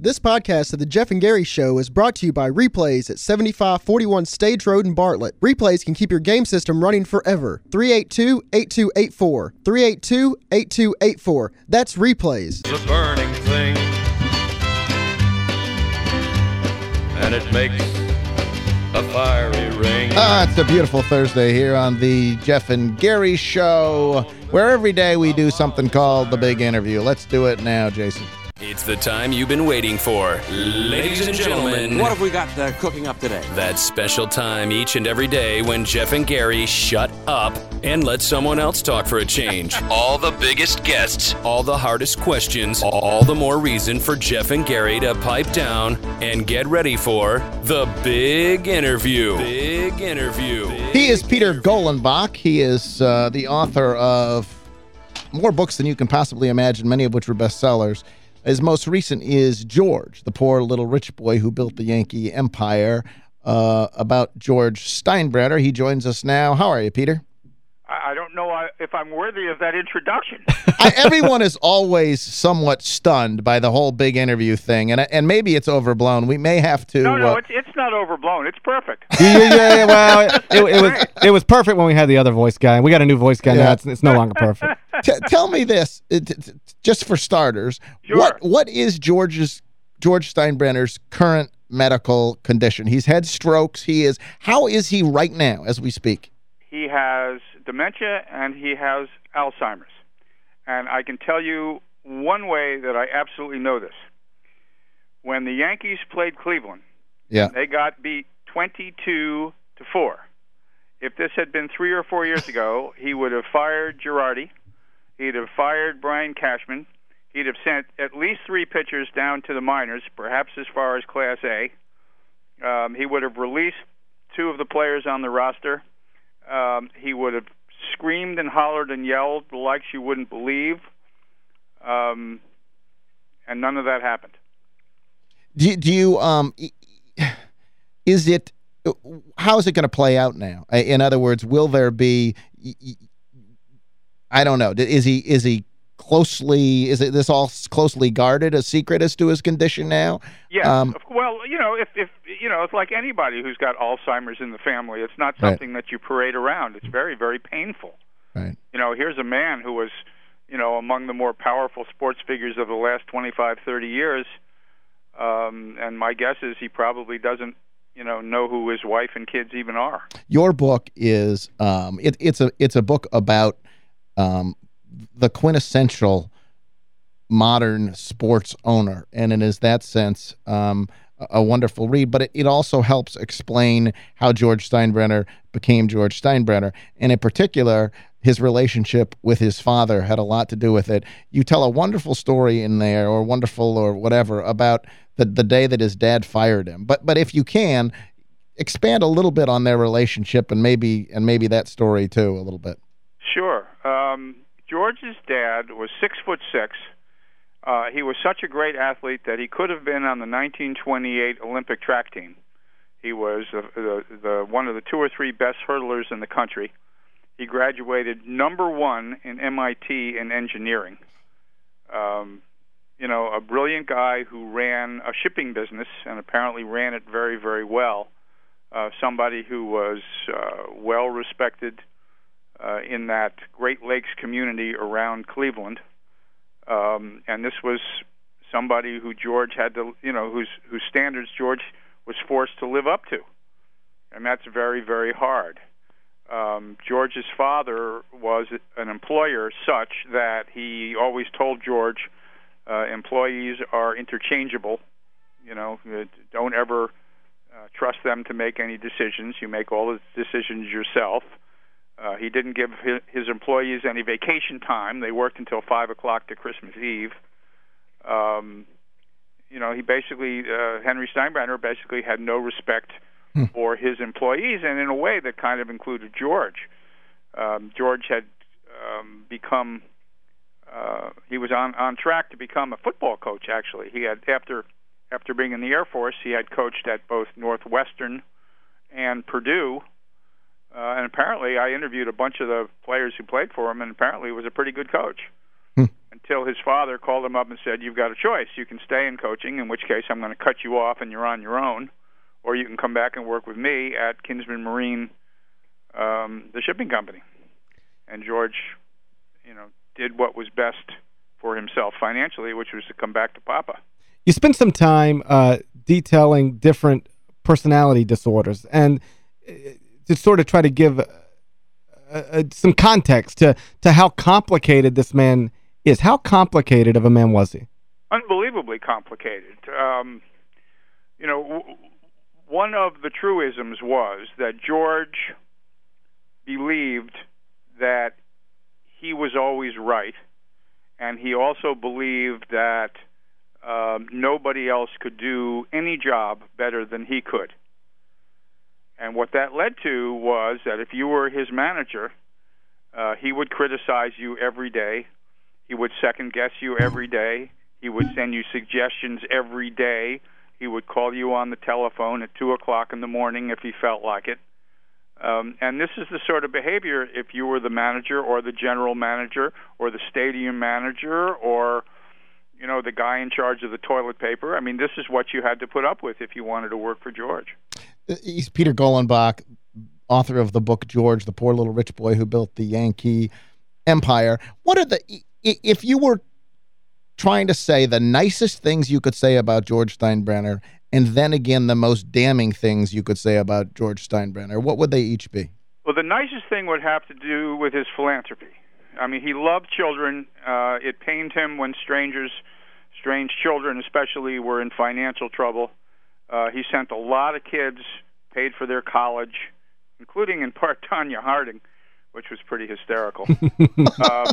This podcast of the Geoff and Gary Show is brought to you by Replays at 7541 Stage Road in Bartlett. Replays can keep your game system running forever. 382-8284. 382-8284. That's Replays. It's a burning thing, and it makes a fiery ring. Ah, it's a beautiful Thursday here on the Geoff and Gary Show, where every day we do something called The Big Interview. Let's do it now, Jason. It's the time you've been waiting for. Ladies and gentlemen, What have we got uh, cooking up today? that special time each and every day when Geoff and Gary shut up and let someone else talk for a change. all the biggest guests, all the hardest questions, all the more reason for Geoff and Gary to pipe down and get ready for the big interview. Big interview. He is Peter Golenbock. He is uh, the author of more books than you can possibly imagine, many of which were bestsellers. His most recent is George, the poor little rich boy who built the Yankee empire, uh, about George Steinbrenner. He joins us now. How are you, Peter? I I don't know I- if I'm worthy of that introduction. I, everyone is always somewhat stunned by the whole big interview thing, and and maybe it's overblown. We may have to. No, no, uh, it's it's not overblown. It's perfect. yeah, yeah, yeah, well, it, it was it was perfect when we had the other voice guy, we got a new voice guy Yeah. now. It's, it's no longer perfect. t- tell me this, t- t- just for starters. Sure. What what is George's George Steinbrenner's current medical condition? He's had strokes. He is. How is he right now as we speak? He has dementia and he has Alzheimer's. And I can tell you one way that I absolutely know this. When the Yankees played Cleveland, Yeah. they got beat 22 to 4. If this had been 3 or 4 years ago, he would have fired Girardi. He'd have fired Brian Cashman. He'd have sent at least 3 pitchers down to the minors, perhaps as far as Class A. Um, he would have released two of the players on the roster. Um, he would have screamed and hollered and yelled like you wouldn't believe. Um, and none of that happened. Do, do you um? Is it? How is it going to play out now? In other words, will there be? I don't know. Is he is he closely? Is it this all closely guarded, a secret as to his condition now? Yes. Um, well, you know, if if you know, it's like anybody who's got Alzheimer's in the family. It's not Right. something that you parade around. It's very very painful. Right. You know, here's a man who was, you know, among the more powerful sports figures of the last 25, 30 years. Um, and my guess is he probably doesn't, you know, know who his wife and kids even are. your book is um it, it's a it's a book about um the quintessential modern sports owner and it is that sense um a- wonderful read but it, it also helps explain how George Steinbrenner became George Steinbrenner and in particular his relationship with his father had a lot to do with it you tell a wonderful story in there or wonderful or whatever about the the day that his dad fired him but but if you can expand a little bit on their relationship and maybe and maybe that story too a little bit. Sure. Um, George's dad was six foot six. Uh, he was such a great athlete that he could have been on the 1928 Olympic track team. He was the, the, the one of the two or three best hurdlers in the country. He graduated number one in MIT in engineering. Um, you know, a brilliant guy who ran a shipping business and apparently ran it very, very well. Uh, somebody who was uh, well respected uh, in that Great Lakes community around Cleveland. Um, and this was somebody who George had to, you know, whose whose standards George was forced to live up to, and that's very very hard. Um, George's father was an employer such that he always told George, uh, employees are interchangeable. You know, uh, don't ever uh, trust them to make any decisions. You make all the decisions yourself. Uh, he didn't give his, his employees any vacation time. They worked until five o'clock to Christmas Eve. Um, you know, he basically uh, Henry Steinbrenner basically had no respect for his employees, and in a way that kind of included George. Um, George had um, become uh, he was on on track to become a football coach. Actually, he had after after being in the Air Force, he had coached at both Northwestern and Purdue. Uh, and apparently, I interviewed a bunch of the players who played for him, and apparently, he was a pretty good coach. And until his father called him up and said, "You've got a choice. You can stay in coaching, in which case I'm going to cut you off and you're on your own, or you can come back and work with me at Kinsman Marine, um, the shipping company." And George, you know, did what was best for himself financially, which was to come back to Papa. You spent some time uh, detailing different personality disorders and uh, to sort of try to give uh, uh, some context to, to how complicated this man is. How complicated of a man was he? Unbelievably complicated. Um, you know, one of the truisms was that George believed that he was always right, and he also believed that um, nobody else could do any job better than he could. And what that led to was that if you were his manager, uh, he would criticize you every day. He would second guess you every day. He would send you suggestions every day. He would call you on the telephone at 2 o'clock in the morning if he felt like it. Um, and this is the sort of behavior if you were the manager or the general manager or the stadium manager or you know the guy in charge of the toilet paper. I mean, this is what you had to put up with if you wanted to work for George. He's Peter Golenbock, author of the book George, the poor little rich boy who built the Yankee empire. What are the if you were trying to say the nicest things you could say about George Steinbrenner and then again the most damning things you could say about George Steinbrenner, what would they each be? Well, the nicest thing would have to do with his philanthropy. I mean, he loved children. Uh, it pained him when strangers, strange children especially, were in financial trouble. Uh, he sent a lot of kids, paid for their college, including in part Tonya Harding, which was pretty hysterical. uh,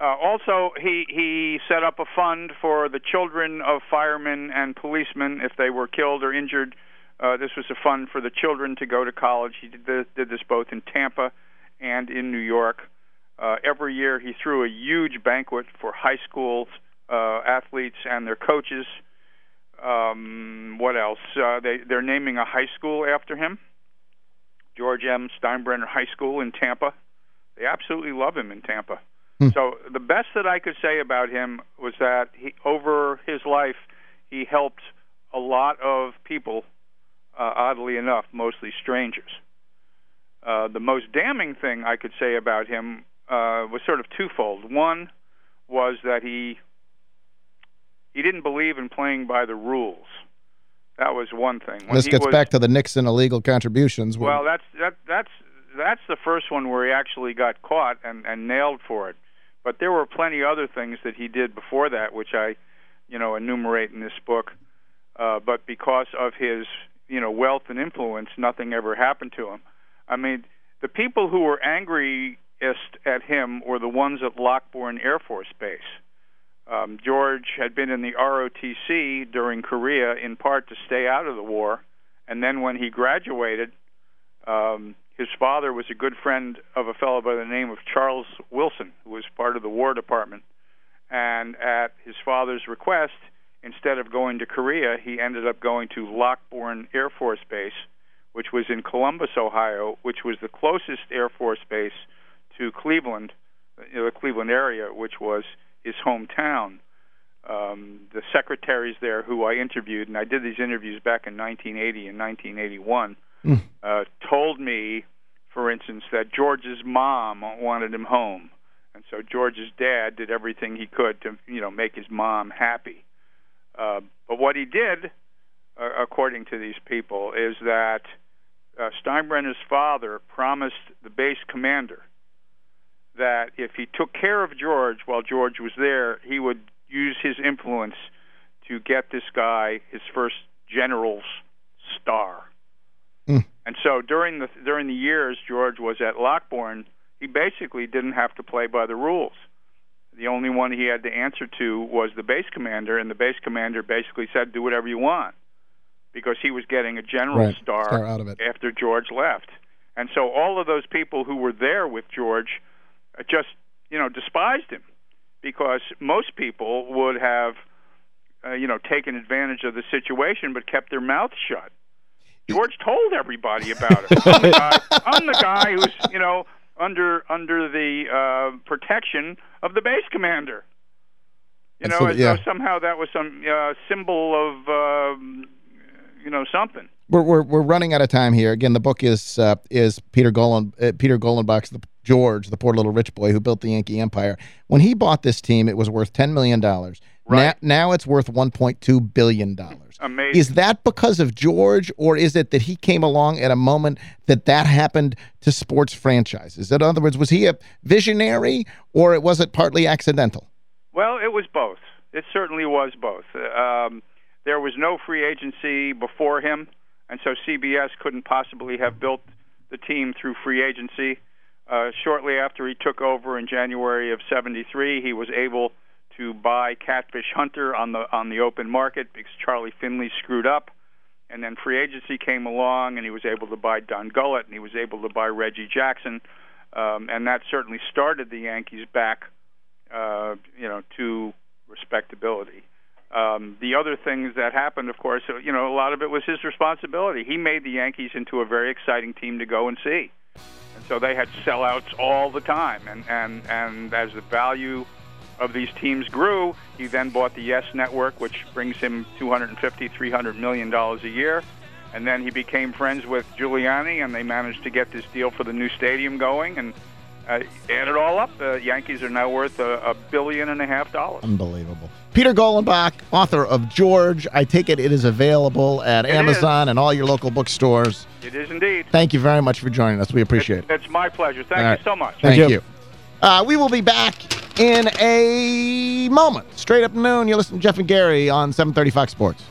uh, also, he he set up a fund for the children of firemen and policemen if they were killed or injured. Uh, this was a fund for the children to go to college. He did this, did this both in Tampa and in New York. Uh, every year, he threw a huge banquet for high school uh, athletes and their coaches. Um, what else? Uh, they they're naming a high school after him, George M. Steinbrenner High School in Tampa. They absolutely love him in Tampa. Hmm. So the best that I could say about him was that he, over his life, he helped a lot of people. Uh, oddly enough, mostly strangers. Uh, the most damning thing I could say about him uh, was sort of twofold. One was that he he didn't believe in playing by the rules. That was one thing. When this gets was, back to the Nixon illegal contributions. Well, that's that that's that's the first one where he actually got caught and and nailed for it. But there were plenty other things that he did before that, which I, you know, enumerate in this book. Uh, but because of his, you know, wealth and influence, nothing ever happened to him. I mean, the people who were angriest at him were the ones at Lockbourne Air Force Base. Um, George had been in the ROTC during Korea in part to stay out of the war, and then when he graduated, um, his father was a good friend of a fellow by the name of Charles Wilson, who was part of the War Department. And at his father's request, instead of going to Korea, he ended up going to Lockbourne Air Force Base, which was in Columbus, Ohio, which was the closest Air Force base to Cleveland, you know, the Cleveland area, which was his hometown. Um, the secretaries there, who I interviewed, and I did these interviews back in 1980 and 1981, mm. uh, told me, for instance, that George's mom wanted him home, and so George's dad did everything he could to, you know, make his mom happy. Uh, but what he did, uh, according to these people, is that uh, Steinbrenner's father promised the base commander that if he took care of George while George was there, he would use his influence to get this guy his first general's star. Mm. And so during the during the years George was at Lockbourne, he basically didn't have to play by the rules. The only one he had to answer to was the base commander, and the base commander basically said, "Do whatever you want," because he was getting a general right. star, star out of it. after George left. And so all of those people who were there with George just you know despised him because most people would have uh, you know taken advantage of the situation but kept their mouths shut. George told everybody about it. I'm the guy, I'm the guy who's you know under under the uh, protection of the base commander. You know, yeah. somehow that was some uh, symbol of, um, you know, something. We're, we're we're running out of time here. Again, the book is uh, is Peter Golan uh, Peter Golenbock's the George, the poor little rich boy who built the Yankee Empire. When he bought this team, it was worth ten million dollars. Right. Now, now it's worth one point two billion dollars. Amazing. Is that because of George, or is it that he came along at a moment that that happened to sports franchises? In other words, was he a visionary, or was it partly accidental? Well, it was both. It certainly was both. Um, there was no free agency before him, and so CBS couldn't possibly have built the team through free agency. Uh, shortly after he took over in January of '73, he was able to buy Catfish Hunter on the on the open market because Charlie Finley screwed up, and then free agency came along, and he was able to buy Don Gullett, and he was able to buy Reggie Jackson, um, and that certainly started the Yankees back uh, you know, to respectability. Um, the other things that happened, of course, you know, a lot of it was his responsibility. He made the Yankees into a very exciting team to go and see, so they had sellouts all the time. And and and as the value of these teams grew, he then bought the Yes Network, which brings him 250, 300 million dollars a year. And then he became friends with Giuliani, and they managed to get this deal for the new stadium going. And uh, add it all up, the Yankees are now worth a, a billion and a half dollars. Unbelievable. Peter Golenbock, author of George. I take it it is available at It Amazon and all your local bookstores. It is indeed. Thank you very much for joining us. We appreciate it. It's my pleasure. Thank All you right. so much. Thank, Thank you. you. Uh, we will be back in a moment. Straight up noon. You listen to Geoff and Gary on 730 Fox Sports.